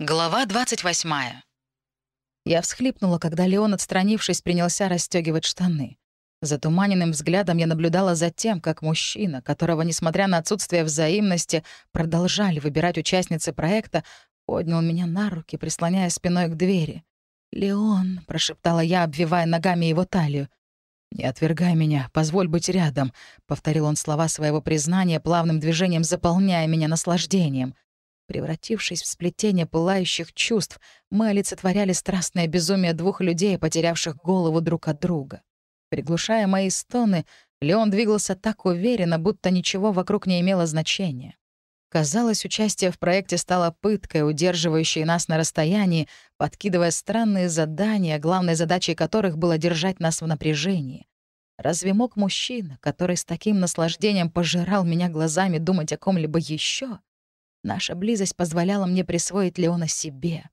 Глава 28. Я всхлипнула, когда Леон, отстранившись, принялся расстегивать штаны. Затуманенным взглядом я наблюдала за тем, как мужчина, которого, несмотря на отсутствие взаимности, продолжали выбирать участницы проекта, поднял меня на руки, прислоняя спиной к двери. «Леон», — прошептала я, обвивая ногами его талию. «Не отвергай меня, позволь быть рядом», — повторил он слова своего признания, плавным движением заполняя меня наслаждением — Превратившись в сплетение пылающих чувств, мы олицетворяли страстное безумие двух людей, потерявших голову друг от друга. Приглушая мои стоны, Леон двигался так уверенно, будто ничего вокруг не имело значения. Казалось, участие в проекте стало пыткой, удерживающей нас на расстоянии, подкидывая странные задания, главной задачей которых было держать нас в напряжении. Разве мог мужчина, который с таким наслаждением пожирал меня глазами, думать о ком-либо еще? Наша близость позволяла мне присвоить Леона себе.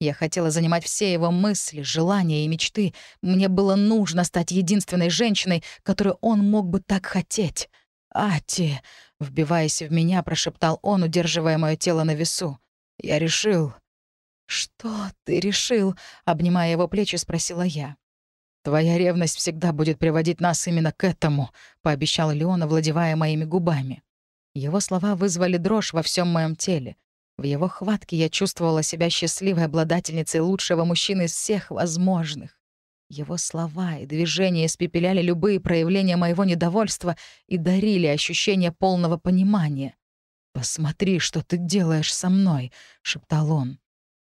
Я хотела занимать все его мысли, желания и мечты. Мне было нужно стать единственной женщиной, которую он мог бы так хотеть. «Ати!» — вбиваясь в меня, прошептал он, удерживая мое тело на весу. «Я решил». «Что ты решил?» — обнимая его плечи, спросила я. «Твоя ревность всегда будет приводить нас именно к этому», — пообещал Леон, овладевая моими губами. Его слова вызвали дрожь во всем моем теле. В его хватке я чувствовала себя счастливой обладательницей лучшего мужчины из всех возможных. Его слова и движения испепеляли любые проявления моего недовольства и дарили ощущение полного понимания. «Посмотри, что ты делаешь со мной», — шептал он.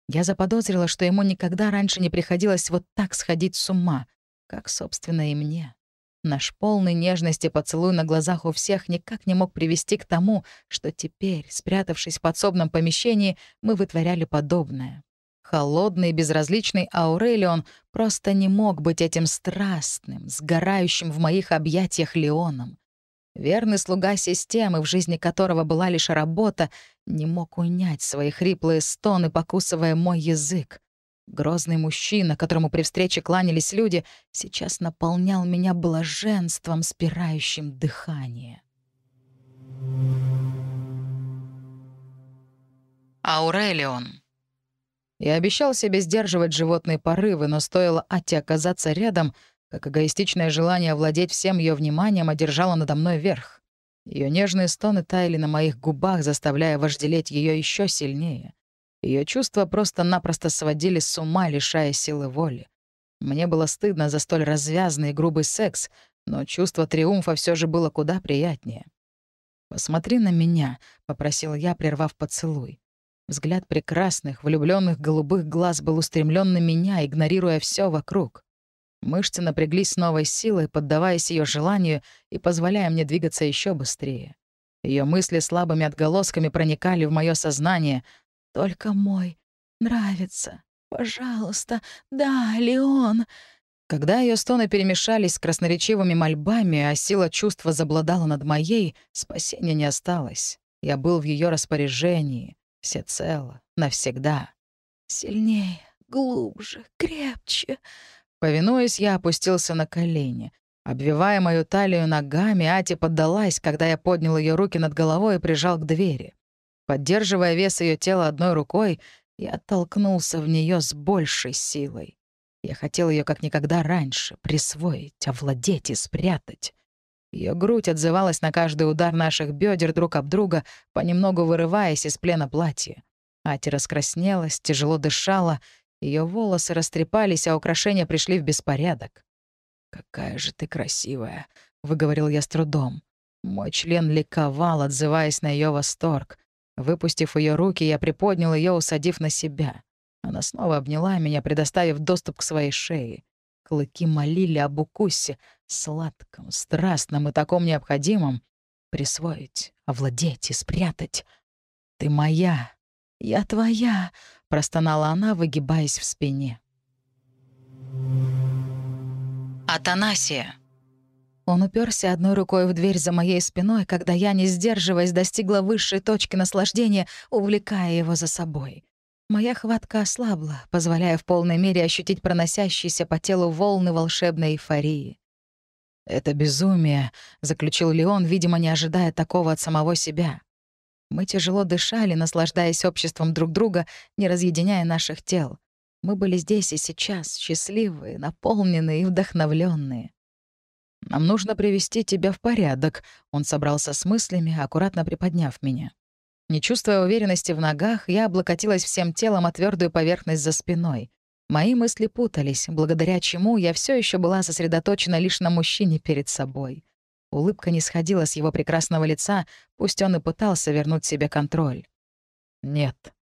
Я заподозрила, что ему никогда раньше не приходилось вот так сходить с ума, как, собственно, и мне. Наш полный нежности поцелуй на глазах у всех никак не мог привести к тому, что теперь, спрятавшись в подсобном помещении, мы вытворяли подобное. Холодный безразличный Аурелион просто не мог быть этим страстным, сгорающим в моих объятиях Леоном. Верный слуга системы, в жизни которого была лишь работа, не мог унять свои хриплые стоны, покусывая мой язык. Грозный мужчина, которому при встрече кланялись люди, сейчас наполнял меня блаженством, спирающим дыхание. Аурелион. Я обещал себе сдерживать животные порывы, но стоило Ати оказаться рядом, как эгоистичное желание овладеть всем ее вниманием одержало надо мной верх. Ее нежные стоны таяли на моих губах, заставляя вожделеть ее еще сильнее. Ее чувства просто-напросто сводили с ума, лишая силы воли. Мне было стыдно за столь развязный и грубый секс, но чувство триумфа все же было куда приятнее. «Посмотри на меня», — попросил я, прервав поцелуй. Взгляд прекрасных, влюбленных голубых глаз был устремлен на меня, игнорируя все вокруг. Мышцы напряглись с новой силой, поддаваясь ее желанию и позволяя мне двигаться еще быстрее. Ее мысли слабыми отголосками проникали в мое сознание, только мой. Нравится. Пожалуйста. Да, Леон. Когда ее стоны перемешались с красноречивыми мольбами, а сила чувства забладала над моей, спасения не осталось. Я был в ее распоряжении. Всецело. Навсегда. Сильнее, глубже, крепче. Повинуясь, я опустился на колени. Обвивая мою талию ногами, Ати поддалась, когда я поднял ее руки над головой и прижал к двери. Поддерживая вес ее тела одной рукой, я оттолкнулся в нее с большей силой. Я хотел ее как никогда раньше присвоить, овладеть и спрятать. Ее грудь отзывалась на каждый удар наших бедер друг об друга, понемногу вырываясь из плена платья. Ати раскраснелась, тяжело дышала, ее волосы растрепались, а украшения пришли в беспорядок. «Какая же ты красивая!» — выговорил я с трудом. Мой член ликовал, отзываясь на ее восторг. Выпустив ее руки, я приподнял ее, усадив на себя. Она снова обняла меня, предоставив доступ к своей шее. Клыки молили об укусе, сладком, страстном и таком необходимом. Присвоить, овладеть и спрятать. «Ты моя, я твоя», — простонала она, выгибаясь в спине. Атанасия. Он уперся одной рукой в дверь за моей спиной, когда я, не сдерживаясь, достигла высшей точки наслаждения, увлекая его за собой. Моя хватка ослабла, позволяя в полной мере ощутить проносящиеся по телу волны волшебной эйфории. «Это безумие», — заключил Леон, видимо, не ожидая такого от самого себя. Мы тяжело дышали, наслаждаясь обществом друг друга, не разъединяя наших тел. Мы были здесь и сейчас, счастливые, наполненные и вдохновленные. «Нам нужно привести тебя в порядок», — он собрался с мыслями, аккуратно приподняв меня. Не чувствуя уверенности в ногах, я облокотилась всем телом о твердую поверхность за спиной. Мои мысли путались, благодаря чему я все еще была сосредоточена лишь на мужчине перед собой. Улыбка не сходила с его прекрасного лица, пусть он и пытался вернуть себе контроль. «Нет,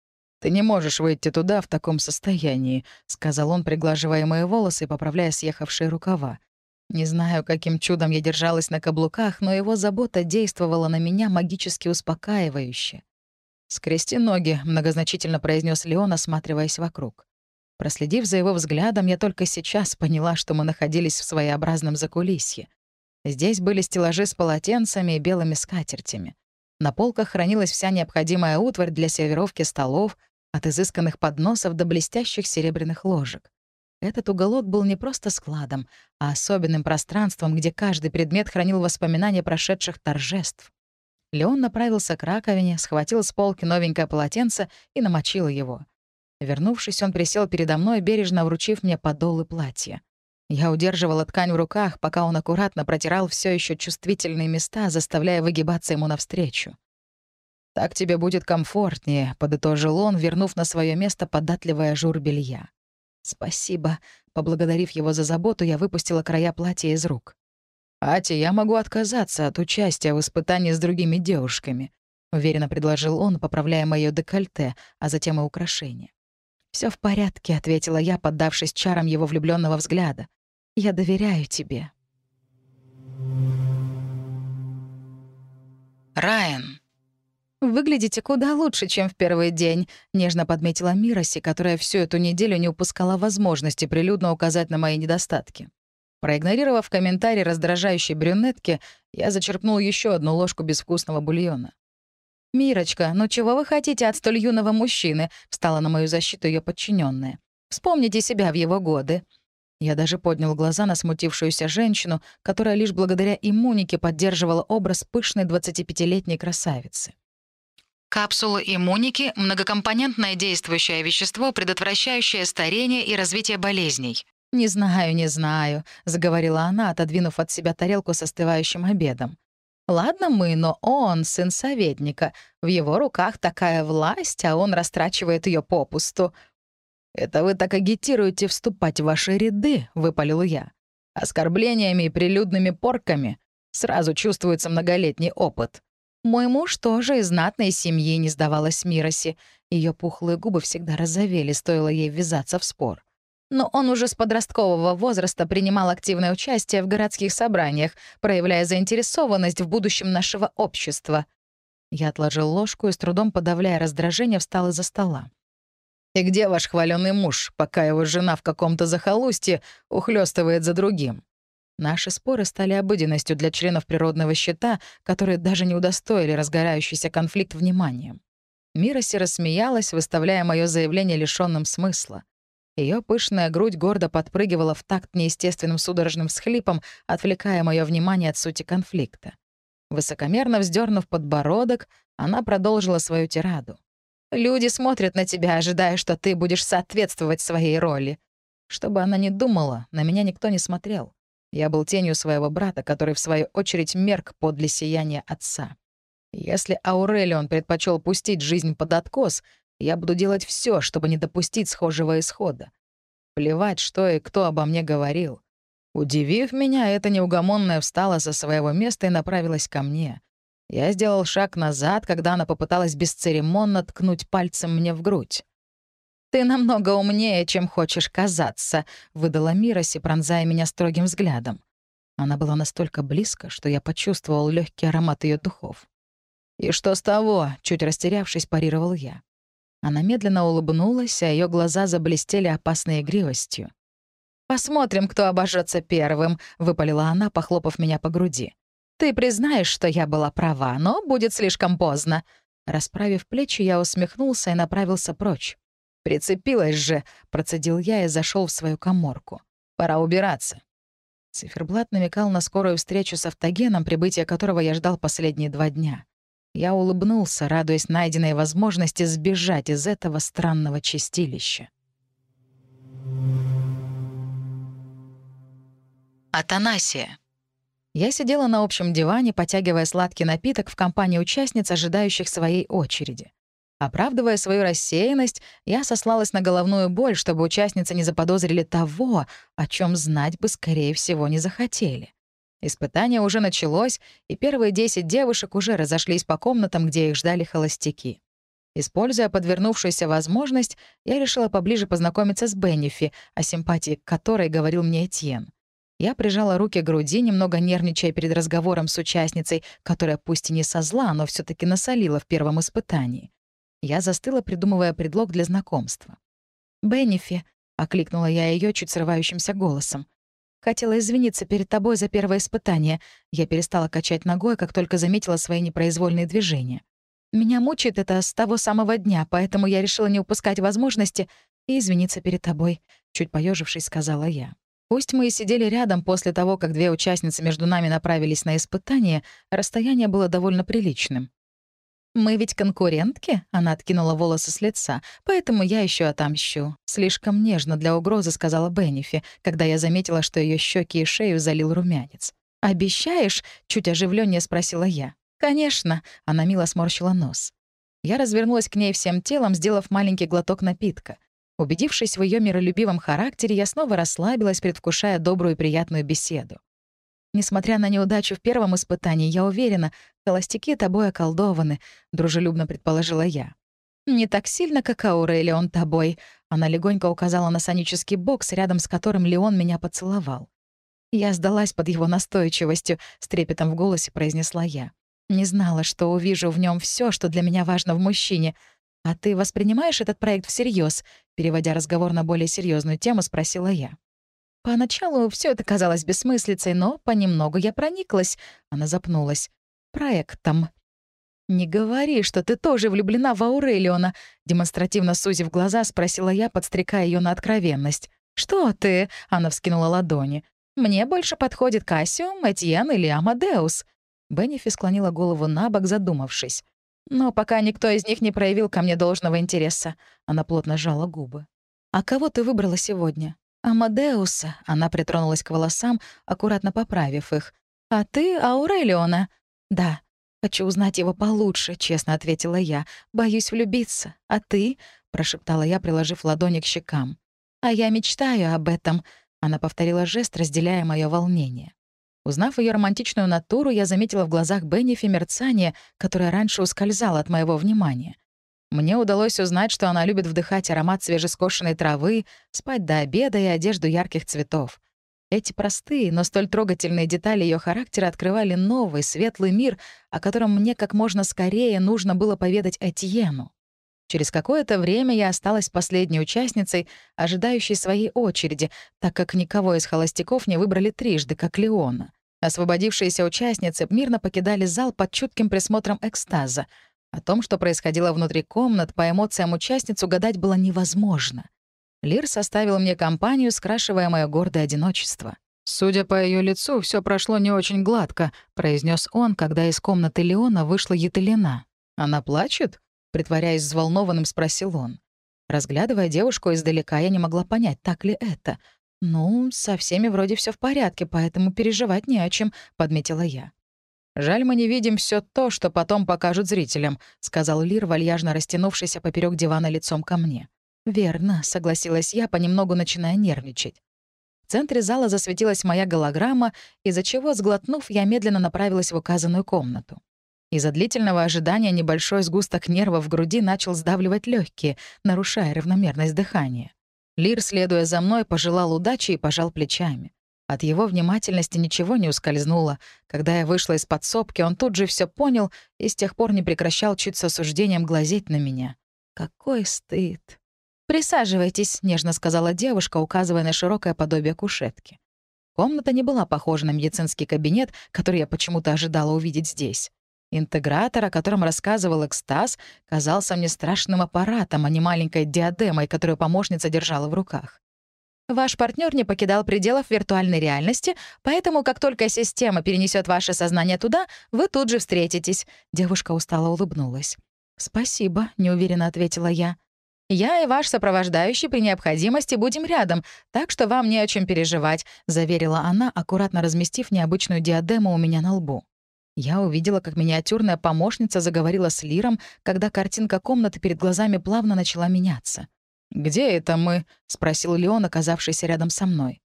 ты не можешь выйти туда в таком состоянии», — сказал он, приглаживая мои волосы и поправляя съехавшие рукава. Не знаю, каким чудом я держалась на каблуках, но его забота действовала на меня магически успокаивающе. «Скрести ноги», — многозначительно произнес Леон, осматриваясь вокруг. Проследив за его взглядом, я только сейчас поняла, что мы находились в своеобразном закулисье. Здесь были стеллажи с полотенцами и белыми скатертями. На полках хранилась вся необходимая утварь для сервировки столов, от изысканных подносов до блестящих серебряных ложек. Этот уголок был не просто складом, а особенным пространством, где каждый предмет хранил воспоминания прошедших торжеств. Леон направился к раковине, схватил с полки новенькое полотенце и намочил его. Вернувшись, он присел передо мной, бережно вручив мне подолы платья. Я удерживала ткань в руках, пока он аккуратно протирал все еще чувствительные места, заставляя выгибаться ему навстречу. «Так тебе будет комфортнее», — подытожил он, вернув на свое место податливое ажур белья. «Спасибо». Поблагодарив его за заботу, я выпустила края платья из рук. «Ати, я могу отказаться от участия в испытании с другими девушками», — уверенно предложил он, поправляя моё декольте, а затем и украшения. Все в порядке», — ответила я, поддавшись чарам его влюбленного взгляда. «Я доверяю тебе». Райан. «Выглядите куда лучше, чем в первый день», — нежно подметила Мироси, которая всю эту неделю не упускала возможности прилюдно указать на мои недостатки. Проигнорировав комментарий раздражающей брюнетки, я зачерпнул еще одну ложку безвкусного бульона. «Мирочка, ну чего вы хотите от столь юного мужчины?» — встала на мою защиту ее подчиненная. «Вспомните себя в его годы». Я даже поднял глаза на смутившуюся женщину, которая лишь благодаря иммунике поддерживала образ пышной 25-летней красавицы. Капсулы иммуники — многокомпонентное действующее вещество, предотвращающее старение и развитие болезней. «Не знаю, не знаю», — заговорила она, отодвинув от себя тарелку с остывающим обедом. «Ладно мы, но он сын советника. В его руках такая власть, а он растрачивает ее попусту». «Это вы так агитируете вступать в ваши ряды», — выпалил я. «Оскорблениями и прилюдными порками. Сразу чувствуется многолетний опыт». Мой муж тоже из знатной семьи не сдавалась Мироси. Ее пухлые губы всегда розовели, стоило ей ввязаться в спор. Но он уже с подросткового возраста принимал активное участие в городских собраниях, проявляя заинтересованность в будущем нашего общества. Я отложил ложку и, с трудом подавляя раздражение, встал из-за стола. «И где ваш хваленый муж, пока его жена в каком-то захолустье ухлёстывает за другим?» Наши споры стали обыденностью для членов природного щита, которые даже не удостоили разгорающийся конфликт вниманием. Мироси рассмеялась, выставляя мое заявление лишенным смысла. Ее пышная грудь гордо подпрыгивала в такт неестественным судорожным всхлипом, отвлекая мое внимание от сути конфликта. Высокомерно вздернув подбородок, она продолжила свою тираду. «Люди смотрят на тебя, ожидая, что ты будешь соответствовать своей роли». Что бы она ни думала, на меня никто не смотрел. Я был тенью своего брата, который, в свою очередь, мерк подле сияния отца. Если Аурелион предпочел пустить жизнь под откос, я буду делать все, чтобы не допустить схожего исхода. Плевать, что и кто обо мне говорил. Удивив меня, эта неугомонная встала со своего места и направилась ко мне. Я сделал шаг назад, когда она попыталась бесцеремонно ткнуть пальцем мне в грудь. «Ты намного умнее, чем хочешь казаться», — выдала Мироси, пронзая меня строгим взглядом. Она была настолько близко, что я почувствовал легкий аромат ее духов. «И что с того?» — чуть растерявшись, парировал я. Она медленно улыбнулась, а ее глаза заблестели опасной игривостью. «Посмотрим, кто обожжется первым», — выпалила она, похлопав меня по груди. «Ты признаешь, что я была права, но будет слишком поздно». Расправив плечи, я усмехнулся и направился прочь. «Прицепилась же», — процедил я и зашел в свою коморку. «Пора убираться». Циферблат намекал на скорую встречу с автогеном, прибытия которого я ждал последние два дня. Я улыбнулся, радуясь найденной возможности сбежать из этого странного чистилища. Атанасия. Я сидела на общем диване, потягивая сладкий напиток в компании участниц, ожидающих своей очереди. Оправдывая свою рассеянность, я сослалась на головную боль, чтобы участницы не заподозрили того, о чем знать бы, скорее всего, не захотели. Испытание уже началось, и первые 10 девушек уже разошлись по комнатам, где их ждали холостяки. Используя подвернувшуюся возможность, я решила поближе познакомиться с Беннифи, о симпатии которой говорил мне Этьен. Я прижала руки к груди, немного нервничая перед разговором с участницей, которая пусть и не со зла, но все таки насолила в первом испытании. Я застыла, придумывая предлог для знакомства. «Беннифи», — окликнула я ее чуть срывающимся голосом. «Хотела извиниться перед тобой за первое испытание. Я перестала качать ногой, как только заметила свои непроизвольные движения. Меня мучает это с того самого дня, поэтому я решила не упускать возможности и извиниться перед тобой», — чуть поежившись, сказала я. Пусть мы и сидели рядом после того, как две участницы между нами направились на испытание, расстояние было довольно приличным. «Мы ведь конкурентки?» — она откинула волосы с лица. «Поэтому я еще отомщу». Слишком нежно для угрозы сказала Беннифи, когда я заметила, что ее щеки и шею залил румянец. «Обещаешь?» — чуть оживленнее спросила я. «Конечно», — она мило сморщила нос. Я развернулась к ней всем телом, сделав маленький глоток напитка. Убедившись в ее миролюбивом характере, я снова расслабилась, предвкушая добрую и приятную беседу. Несмотря на неудачу в первом испытании, я уверена, холостяки тобой околдованы, дружелюбно предположила я. Не так сильно, как Аурелион тобой. Она легонько указала на сонический бокс, рядом с которым Леон меня поцеловал. Я сдалась под его настойчивостью, с трепетом в голосе произнесла я. Не знала, что увижу в нем все, что для меня важно в мужчине — «А ты воспринимаешь этот проект всерьез? переводя разговор на более серьезную тему, спросила я. Поначалу все это казалось бессмыслицей, но понемногу я прониклась. Она запнулась. Проектом. «Не говори, что ты тоже влюблена в Аурелиона», демонстративно сузив глаза, спросила я, подстрекая ее на откровенность. «Что ты?» — она вскинула ладони. «Мне больше подходит Кассиум, Этьен или Амадеус». Беннифи склонила голову на бок, задумавшись. Но пока никто из них не проявил ко мне должного интереса. Она плотно сжала губы. «А кого ты выбрала сегодня?» «Амадеуса», — она притронулась к волосам, аккуратно поправив их. «А ты Аурелиона?» «Да, хочу узнать его получше», — честно ответила я. «Боюсь влюбиться. А ты?» — прошептала я, приложив ладони к щекам. «А я мечтаю об этом», — она повторила жест, разделяя мое волнение. Узнав ее романтичную натуру, я заметила в глазах Беннифи мерцание, которое раньше ускользало от моего внимания. Мне удалось узнать, что она любит вдыхать аромат свежескошенной травы, спать до обеда и одежду ярких цветов. Эти простые, но столь трогательные детали ее характера открывали новый, светлый мир, о котором мне как можно скорее нужно было поведать Этьену. Через какое-то время я осталась последней участницей, ожидающей своей очереди, так как никого из холостяков не выбрали трижды, как Леона. Освободившиеся участницы мирно покидали зал под чутким присмотром экстаза. О том, что происходило внутри комнат, по эмоциям участниц угадать было невозможно. Лир составил мне компанию, скрашивая мое гордое одиночество. «Судя по ее лицу, все прошло не очень гладко», — произнес он, когда из комнаты Леона вышла Етелена. «Она плачет?» — притворяясь взволнованным, спросил он. Разглядывая девушку издалека, я не могла понять, так ли это. «Ну, со всеми вроде все в порядке, поэтому переживать не о чем», — подметила я. «Жаль, мы не видим все то, что потом покажут зрителям», — сказал Лир, вальяжно растянувшийся поперек дивана лицом ко мне. «Верно», — согласилась я, понемногу начиная нервничать. В центре зала засветилась моя голограмма, из-за чего, сглотнув, я медленно направилась в указанную комнату. Из-за длительного ожидания небольшой сгусток нервов в груди начал сдавливать легкие, нарушая равномерность дыхания. Лир, следуя за мной, пожелал удачи и пожал плечами. От его внимательности ничего не ускользнуло. Когда я вышла из подсобки, он тут же все понял и с тех пор не прекращал чуть с осуждением глазеть на меня. Какой стыд. «Присаживайтесь», — нежно сказала девушка, указывая на широкое подобие кушетки. Комната не была похожа на медицинский кабинет, который я почему-то ожидала увидеть здесь. Интегратор, о котором рассказывал экстаз, казался мне страшным аппаратом, а не маленькой диадемой, которую помощница держала в руках. Ваш партнер не покидал пределов виртуальной реальности, поэтому как только система перенесет ваше сознание туда, вы тут же встретитесь». Девушка устало улыбнулась. «Спасибо», — неуверенно ответила я. «Я и ваш сопровождающий при необходимости будем рядом, так что вам не о чем переживать», — заверила она, аккуратно разместив необычную диадему у меня на лбу. Я увидела, как миниатюрная помощница заговорила с Лиром, когда картинка комнаты перед глазами плавно начала меняться. «Где это мы?» — спросил Леон, оказавшийся рядом со мной.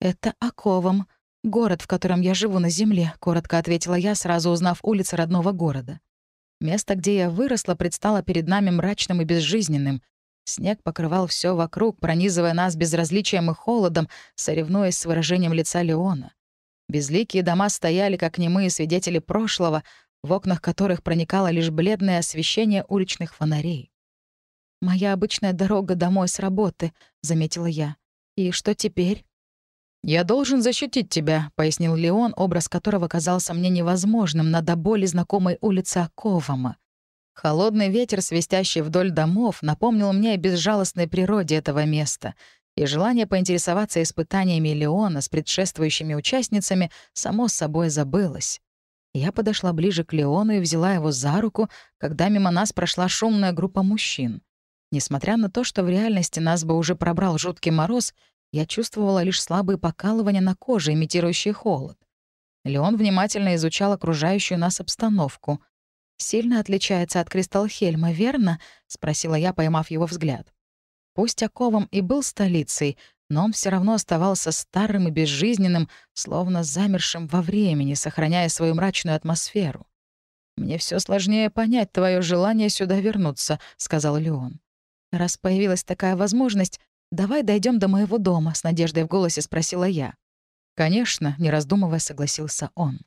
«Это Оковом, город, в котором я живу на земле», — коротко ответила я, сразу узнав улицы родного города. Место, где я выросла, предстало перед нами мрачным и безжизненным. Снег покрывал все вокруг, пронизывая нас безразличием и холодом, соревнуясь с выражением лица Леона. Безликие дома стояли, как немые свидетели прошлого, в окнах которых проникало лишь бледное освещение уличных фонарей. «Моя обычная дорога домой с работы», — заметила я. «И что теперь?» «Я должен защитить тебя», — пояснил Леон, образ которого казался мне невозможным на до боли знакомой улице Аковама. Холодный ветер, свистящий вдоль домов, напомнил мне о безжалостной природе этого места, и желание поинтересоваться испытаниями Леона с предшествующими участницами само собой забылось. Я подошла ближе к Леону и взяла его за руку, когда мимо нас прошла шумная группа мужчин. Несмотря на то, что в реальности нас бы уже пробрал жуткий мороз, я чувствовала лишь слабые покалывания на коже, имитирующие холод. Леон внимательно изучал окружающую нас обстановку. «Сильно отличается от Кристалхельма, верно?» — спросила я, поймав его взгляд. Пусть Оковом и был столицей, но он все равно оставался старым и безжизненным, словно замершим во времени, сохраняя свою мрачную атмосферу. «Мне все сложнее понять твое желание сюда вернуться», — сказал Леон. «Раз появилась такая возможность, давай дойдем до моего дома», — с надеждой в голосе спросила я. «Конечно», — не раздумывая, согласился он.